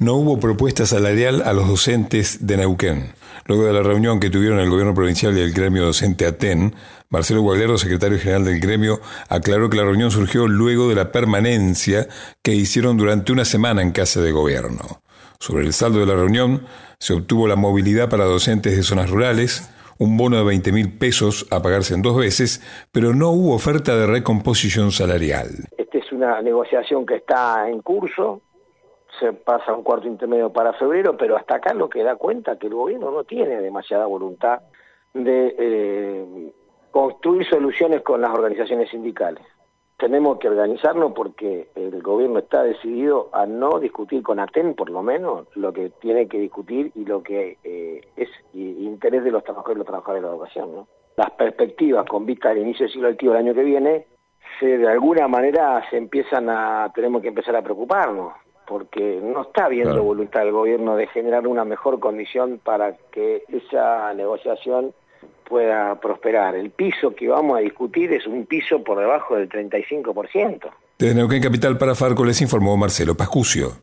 no hubo propuesta salarial a los docentes de Neuquén. Luego de la reunión que tuvieron el gobierno provincial y el gremio docente ATEN, Marcelo Guagliardo, secretario general del gremio, aclaró que la reunión surgió luego de la permanencia que hicieron durante una semana en casa de gobierno. Sobre el saldo de la reunión, se obtuvo la movilidad para docentes de zonas rurales, un bono de 20 mil pesos a pagarse en dos veces, pero no hubo oferta de recomposición salarial. Esta es una negociación que está en curso, se pasa un cuarto intermedio para febrero, pero hasta acá lo que da cuenta que el gobierno no tiene demasiada voluntad de eh, construir soluciones con las organizaciones sindicales. Tenemos que organizarnos porque el gobierno está decidido a no discutir con ATEN, por lo menos, lo que tiene que discutir y lo que eh, es interés de los trabajadores y los trabajadores de la educación. ¿no? Las perspectivas con vista al inicio del siglo lectivo del año que viene, se, de alguna manera se empiezan a, tenemos que empezar a preocuparnos porque no está habiendo voluntad del gobierno de generar una mejor condición para que esa negociación pueda prosperar. El piso que vamos a discutir es un piso por debajo del 35%. Desde Neuquén Capital para Farco les informó Marcelo Pascucio.